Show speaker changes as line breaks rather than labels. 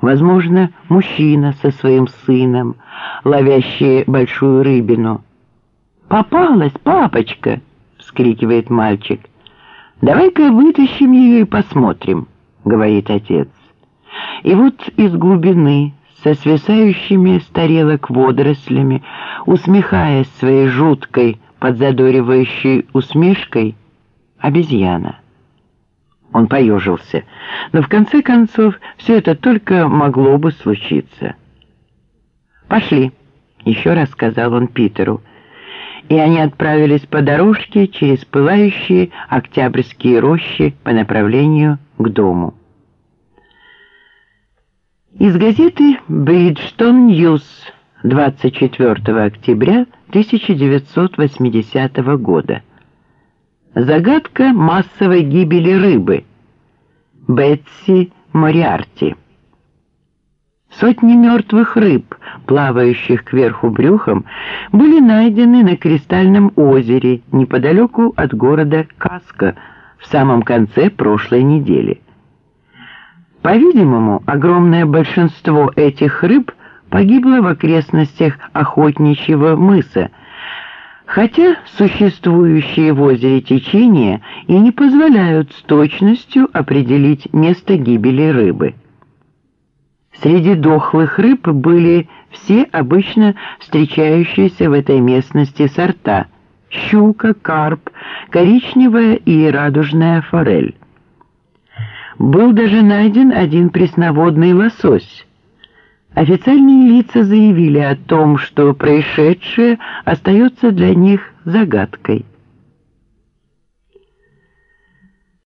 Возможно, мужчина со своим сыном, ловящий большую рыбину. «Попалась, папочка!» — вскрикивает мальчик. «Давай-ка вытащим ее и посмотрим», — говорит отец. И вот из глубины, со свисающими с тарелок водорослями, усмехаясь своей жуткой, подзадоривающей усмешкой, обезьяна. Он поежился. Но в конце концов все это только могло бы случиться. «Пошли», — еще раз сказал он Питеру. И они отправились по дорожке через пылающие октябрьские рощи по направлению к дому. Из газеты «Бриджтон Ньюс» 24 октября 1980 года. Загадка массовой гибели рыбы. Бетси Мориарти. Сотни мертвых рыб, плавающих кверху брюхом, были найдены на Кристальном озере неподалеку от города Каска в самом конце прошлой недели. По-видимому, огромное большинство этих рыб погибло в окрестностях охотничьего мыса, хотя существующие в озере течения и не позволяют с точностью определить место гибели рыбы. Среди дохлых рыб были все обычно встречающиеся в этой местности сорта – щука, карп, коричневая и радужная форель. Был даже найден один пресноводный лосось – Официальные лица заявили о том, что происшедшее остается для них загадкой.